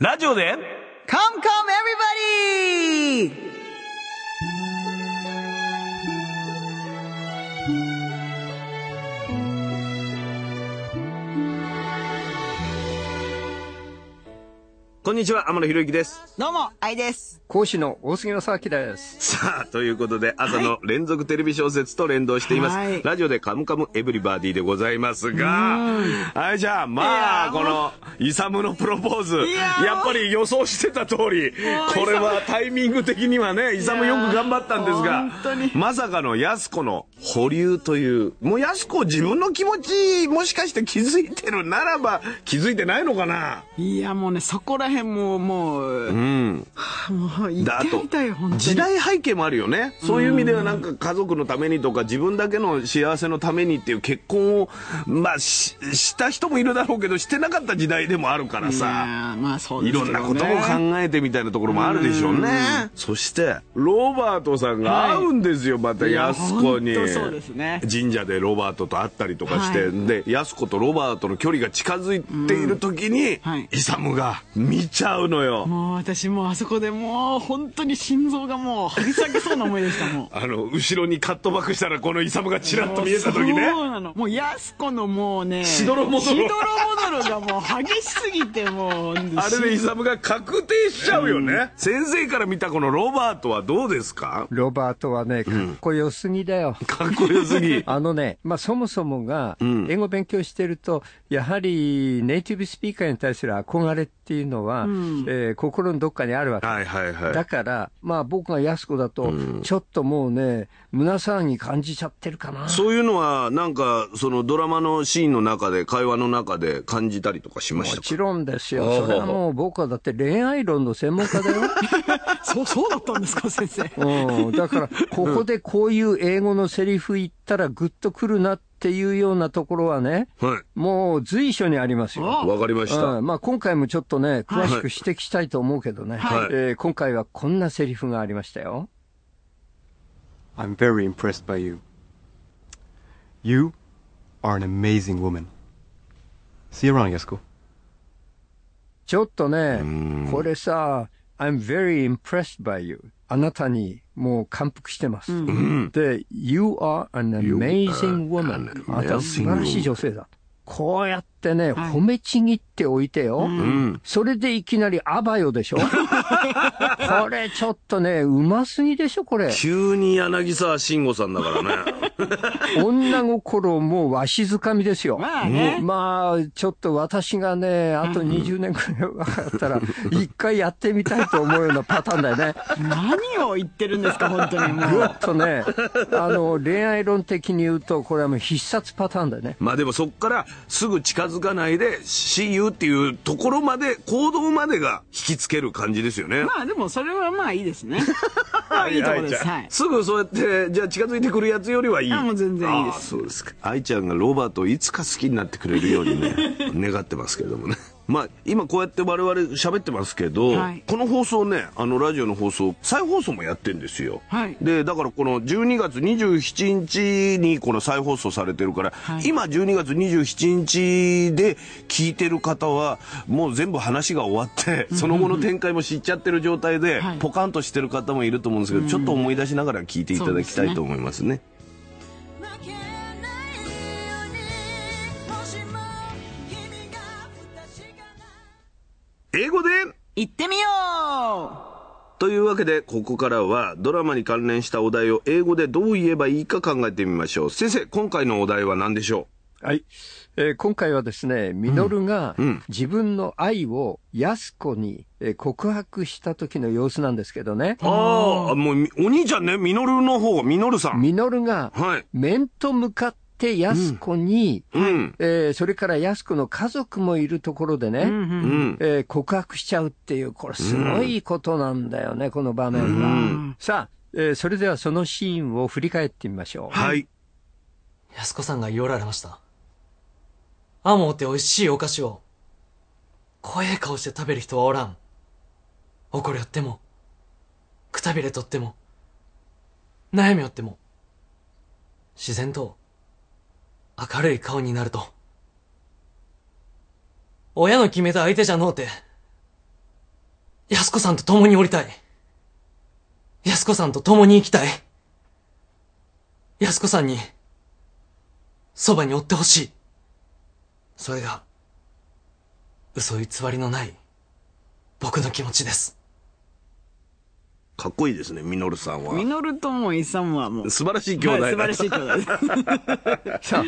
ラジオで Come, come, everybody! こんにちは、天野博之です。どうも、愛です。講師の大杉正明です。さあ、ということで、朝の連続テレビ小説と連動しています。はい。ラジオでカムカムエブリバディでございますが、はい、じゃあ、まいあ、やこの、イサムのプロポーズ、ややっぱり予想してた通り、これはタイミング的にはね、イサムよく頑張ったんですがまさかのヤスコの保留という、もうヤスコ自分の気持ち、もしかして気づいてるならば、気づいてないのかな？いや、もうね、そこら辺も、もう、うん。もう、言だあとってみたい、本当に。時代背景もあるよね。そういう意味ではなんか家族のためにとか自分だけの幸せのためにっていう結婚をまあしした人もいるだろうけどしてなかった時代でもあるからいさやまあそうでいろすけどね。んなことを考えてみたいなところもあるでしょうね。そしてロバートさんが会うんですよ、またいややす子に。そうですね。神社でロバートと会ったりとかして、はい。でやす子とロバートの距離が近づいている時に、はい。イサムが見ちゃうのよ。もう私もうあそこでもう、本当に心臓がもう、張り裂けそうな思いでした、もう。あの後ろにカットバックしたらこのイサムがチラッと見えた時ね。そうなの。もう、やす子のもうね、しどろもどろしどろもどろがもう激しすぎて、もう、あれでイサムが確定しちゃうよね、先生から見たこのロバートはどうですか？ロバートはね、かっこよすぎだよ。かっこよすぎ。あのね、まあそもそもがん、英語勉強してると、やはりネイティブスピーカーに対する憧れっていうのは、んえー心のどっかにあるわけ。はいはいはいだから、まあ僕が安子だと、ちょっともうね、胸騒ぎ感じちゃってるかな。そういうのはなんかそのドラマのシーンの中で会話の中で感じたりとかしましたか？もちろんですよ。それはもう僕はだって恋愛論の専門家だよ。そう、そうだったんですか、先生。うん。だから、ここでこういう英語のセリフ言ったらグッとくるなっていうようなところはね、はいもう随所にありますよ。わかりました、うん、まあ今回もちょっとね、詳しく指摘したいと思うけどね、はいえー今回はこんなセリフがありましたよ。I'm very impressed by you. You are an amazing woman. See you around, Yasko. ちょっとね、これさ、I'm very impressed by you. あなたにもう感服してます。で、You are an amazing woman. an あなたは素晴らしい女性だ。こうやってね、はい褒めちぎっておいてよ。んそれでいきなりアバよでしょ これちょっとね、うますぎでしょ、これ。急に柳沢慎吾さんだからね 女心もうわしづかみですよ。まあねまあ、ちょっと私がね、あと20年くらい若かったら、一回やってみたいと思うようなパターンだよね。何を言ってるんですか、本当にもう。ぐっとね、あの、恋愛論的に言うと、これはもう必殺パターンだよね。まあでもそっからすぐ近づかないで「See you」っていうところまで行動までが引きつける感じですよねまあでもそれはまあいいですね。いいところです。はい。すぐそうやってじゃあ近づいてくるやつよりはいいあもう全然いいですあそうですか愛ちゃんがロバートをいつか好きになってくれるようにね 願ってますけどもねまあ今こうやって我々喋ってますけど、はい。この放送ねあのラジオの放送再放送もやってんですよ、はい。でだからこの12月27日にこの再放送されてるから、はい。今12月27日で聞いてる方はもう全部話が終わって その後の展開も知っちゃってる状態ではい。ポカンとしてる方もいると思うんですけど、ちょっと思い出しながら聞いていただきたいと思いますね。英語で？行ってみよというわけでここからはドラマに関連したお題を英語でどう言えばいいか考えてみましょう。先生今回のお題は何でしょはい。えー今回はですね、ミノルがうん。自分の愛を安子にえー告白した時の様子なんですけどね。うああもうみお兄ちゃんねミノルの方ミノルさん。ミノルがはい。面と向かって安子に、うん。えーそれから安子の家族もいるところでね、う。うんうん。えー告白しちゃうっていう、これすごいことなんだよね、この場面は。うん。さあ、えーそれではそのシーンを振り返ってみましょう。はい。安子さんが言おられました。アモーって美味しいお菓子を、怖え顔して食べる人はおらん。怒りよっても、くたびれとっても、悩みよっても、自然と、明るい顔になると。親の決めた相手じゃのうて、安子さんと共におりたい。安子さんと共に生きたい。安子さんに、そばにおってほしい。それが、嘘偽りのない、僕の気持ちです。かっこいいですね、ミノルさんは。ミノルともイさんはもう、素晴らしい兄弟だ。はい素晴らしい兄弟です。そう。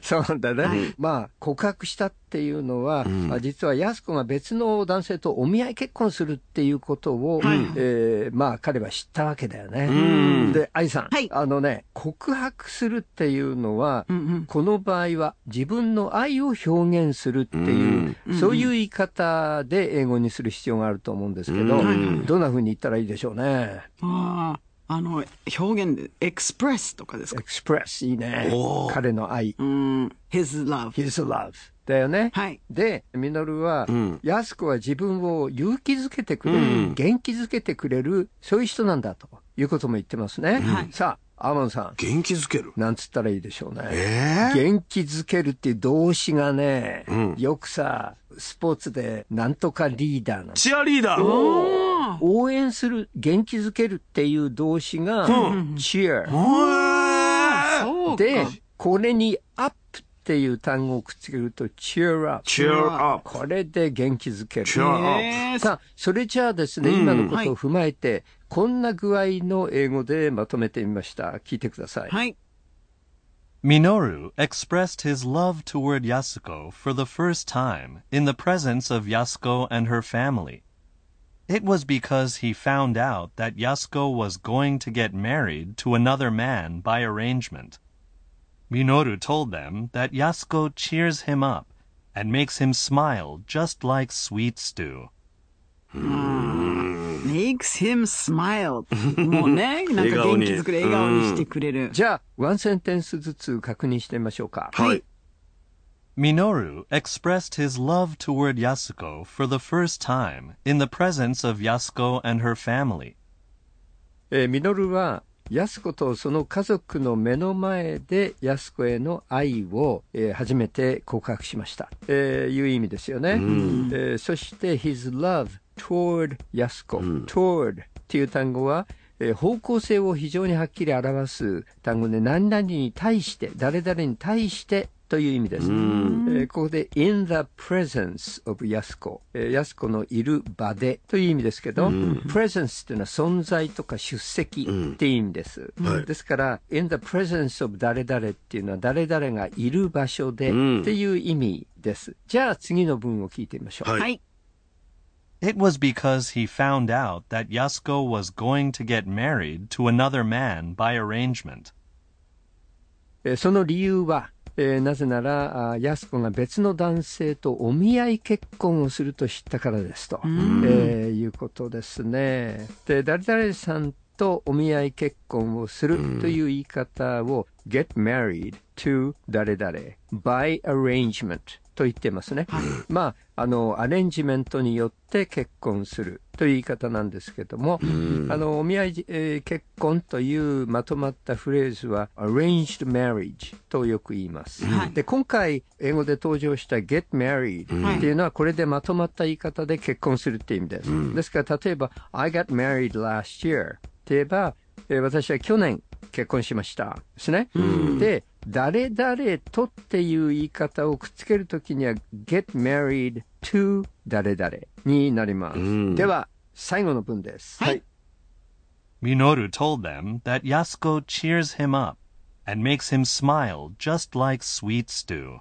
そうなんだね。まあ、告白したっていうのは、まあ実は安子が別の男性とお見合い結婚するっていうことを、えーまあ彼は知ったわけだよね。で、愛さん、はい。あのね、告白するっていうのは、うんうん。この場合は自分の愛を表現するっていう、そういう言い方で英語にする必要があると思うんですけど、どんな風に言ったらいいでしょうね。ああ、あの、表現で、エクスプレスとかですか？Express いいね。彼の愛。うん、his love。his love だよね。はい。で、ミノルは、ん安子は自分を勇気づけてくれる、元気づけてくれる、そういう人なんだということも言ってますね。はいさあ、アーマンさん、元気づける？なんつったらいいでしょうね。ええ元気づけるっていう動詞がね、んよくさ、スポーツでなんとかリーダーなんチアリーダー。あ応援する、元気づけるっていう動詞が、cheer。あ、そうか。で、これに up っていう単語をくっつけると cheer up。cheer up. これで元気づける。cheer up. えーさあ、それじゃあですね、今のことを踏まえて、こんな具合の英語でまとめてみました。聞いてください。はい。Minoru expressed his love toward Yasuko for the first time in the presence of Yasuko and her family. It was because he found out that Yasuko was going to get married to another man by arrangement. Minoru told them that Yasuko cheers him up and makes him smile just like sweet stew. makes him smile. もうね、なんか元気づくれ、笑顔にしてくれる。じゃあ、ワンセンテンスずつ確認してみましょうか。はい。 Minoru expressed his love toward Yasuko for the first time in the presence of Yasuko and her family. えーミノルは、 安子とその家族の目の前で安子への愛を、えー初めて告白しました。えーいう意味ですよね。えーそして his love toward 安子、toward っていう単語は、えー方向性を非常にはっきり表す単語で何々に対して、誰々に対してという意味です。えーここで in the presence of 安子、えー安子のいる場でという意味ですけど、presence というのは存在とか出席っていう意味です。ですから、in the presence of 誰々っていうのは誰々がいる場所でっていう意味です。じゃあ次の文を聞いてみましょう。はいはい。It was because he found out that Yasuko was going to get married to another man by arrangement. えーその理由は、えーなぜなら、あ安子が別の男性とお見合い結婚をすると知ったからですと、えーいうことですね。で、誰々さんとお見合い結婚をするという言い方を、get married to 誰々 by arrangement と言ってますね。まあ、あの、アレンジメントによって結婚するという言い方なんですけども、あの、お見合い、えー結婚というまとまったフレーズは arranged marriage とよく言います。で、今回英語で登場した get married っていうのはこれでまとまった言い方で結婚するっていう意味です。ですから、例えば I got married last year って言えば、えー私は去年結婚しました。ですね。で、誰々とっていう言い方をくっつけるときには get married to 誰々になります。では、最後の文です。はい。Minoru told them that Yasuko cheers him up and makes him smile just like sweet stew.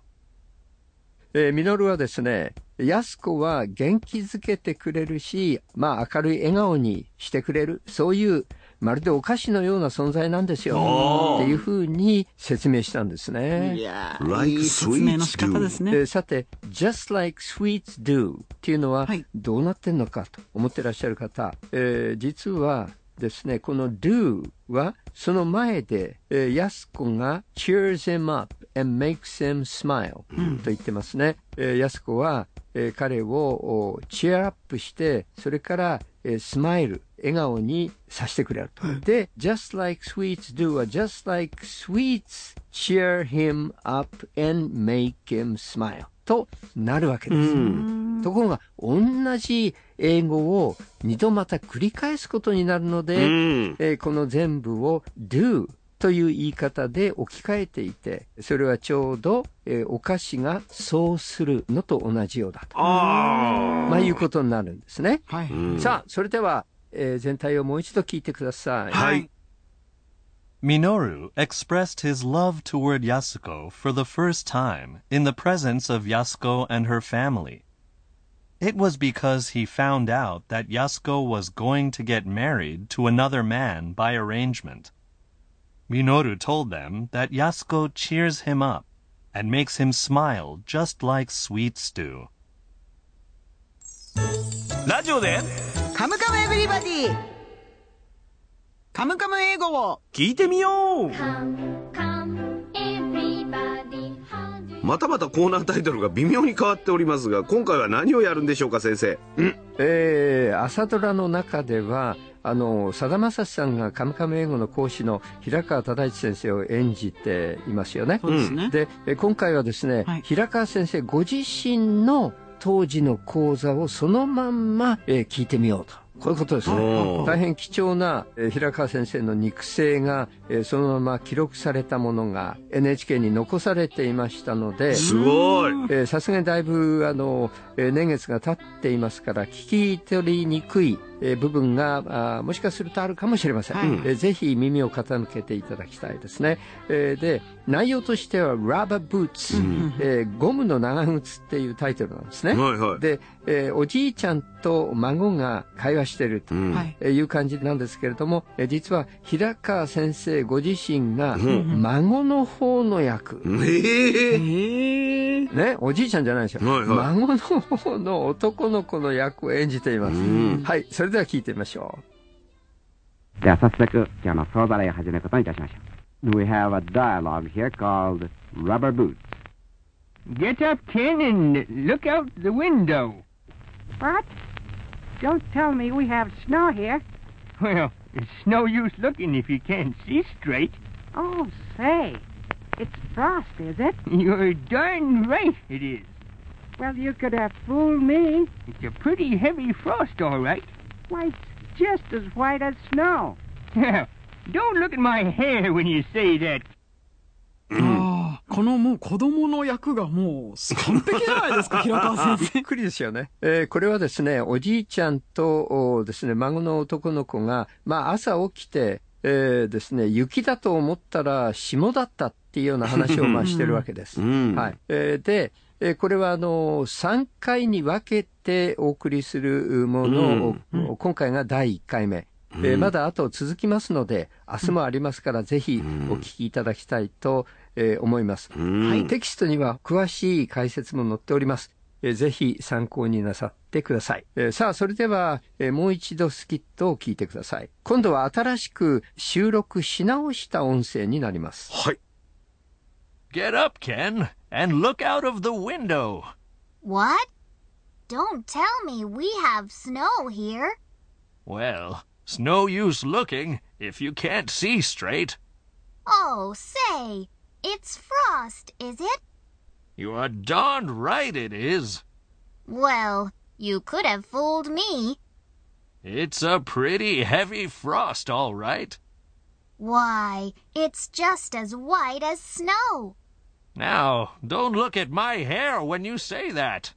えーミノルはですね、安子は元気づけてくれるし、まあ明るい笑顔にしてくれる、そういう、まるでお菓子のような存在なんですよ。っていうふうに説明したんですいね。や Like ー、いい説明の仕方ですね。でさて、just like sweets do っていうのははいどうなってんのかと思ってらっしゃる方、えー実はですね、この do はその前で、えー、安子が cheers him up and makes him smile と言ってますね。えー安子は、えー彼をおチェアアップして、それから、えースマイル、笑顔にさせてくれると。で、just like sweets do は just like sweets cheer him up and make him smile となるわけです。ところが、同じ英語を二度また繰り返すことになるので、うん。えーこの全部を do という言い方で置き換えていて、それはちょうど、えーお菓子がそうするのと同じようだと、あまあ、いうことになるんですね。はい。さあ、それでは、えー全体をもう一度聞いてください。あ。はい。Minoru expressed his love toward Yasuko for the first time in the presence of Yasuko and her family. It was because he found out that Yasuko was going to get married to another man by arrangement. Minoru told them that and makes him smile just like sweet to ラジオでカムカムエヴリバディカムカム英語を聞いてみようまたまたコーナータイトルが微妙に変わっておりますが今回は何をやるんでしょうか先生、うん、えー、朝ドラの中ではあの、さだまさしさんがカムカム英語の講師の平川忠一先生を演じていますよね。そうですね。今回はですね、はい平川先生ご自身の当時の講座をそのまんま、えー聞いてみようと。こういうことですね大変貴重な、えー平川先生の肉声が、えーそのまま記録されたものが NHK に残されていましたので、すごい。えーさすがにだいぶあの、えー年月が経っていますから聞き取りにくい、えー部分がもしかするとあるかもしれません、はい。えーぜひ耳を傾けていただきたいですね、えーで内容としては「Rubber Boots、えーゴムの長靴」っていうタイトルなんですね、はいはい。で、えーおじいちゃんと孫が会話していると、い。う感じなんですけれども、えー実は平川先生ご自身が孫の方の役、ええええね、おじいちゃんじゃないですよ。はいはい孫の方の男の子の役を演じています。んはい、それでは聞いてみましょでは早速今日の総ざらいを始めることにいたしましょう。We have a dialogue here called Rubber Boots. Get up, Ken, and look out the window. What? Don't tell me we have snow here. Well, it's no use looking if you can't see straight. Oh, say. It's frost, is it? You're darn right it is. Well, you could have fooled me. It's a pretty heavy frost, all right. Why, it's just as white as snow. Now, don't look at my hair when you say that. このもう子供の役がもう完璧じゃないですか、平川う。び先っくりですよね。えーこれはですね、おじいちゃんとおですね、孫の男の子が、まあ朝起きて、えーですね、雪だと思ったら霜だったっていうような話をまあしてるわけです。うん。はい。えーで、えーこれはあの、3回に分けてお送りするものを、今回が第1回目。えーまだあと続きますので、明日もありますから、ぜひお聞きいただきたいと、えー思います。はい。テキストには詳しい解説も載っております。えーぜひ参考になさってください。えーさあ、それでは、えーもう一度スキットを聞いてください。今度は新しく収録し直した音声になります。はい。Get up, Ken, and look out of the window. What? Don't tell me we have snow here. Well, it's no use looking if you can't see straight. Oh, say, it's frost, is it? You are darned right it is. Well, you could have fooled me. It's a pretty heavy frost, all right. Why, it's just as white as snow. Now, don't look at my hair when you say that.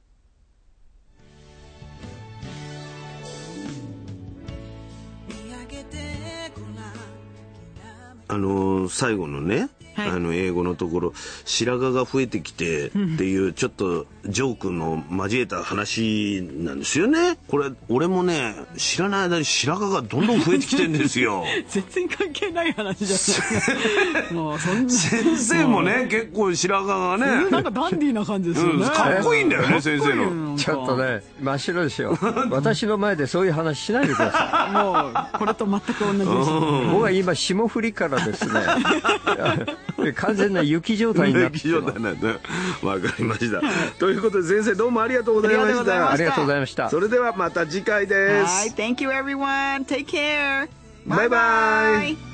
あのー最後のね、 はい。あの英語のところ白髪が増えてきてっていうちょっとジョークの交えた話なんですよね。これ俺もね知らない間に白髪がどんどん増えてきてんですよ。全然関係ない話じゃない。もうそんな。先生もね結構白髪がね。なんかダンディーな感じですようんね。かっこいいんだよね先生ののちょっと。ね、真っ白ですよ。私の前でそういう話しないでくださ もう、これと全く同じです。い。僕は今、霜降りからですね、完全な雪状態になって歴史状態なんでわかりましたということで先生どうもありがとうございましありがとうございまたありがとうございました。それではまた次回ですはい、Thank you everyone. Take care. バイバイ.